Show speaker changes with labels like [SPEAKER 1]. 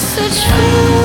[SPEAKER 1] It's a truth.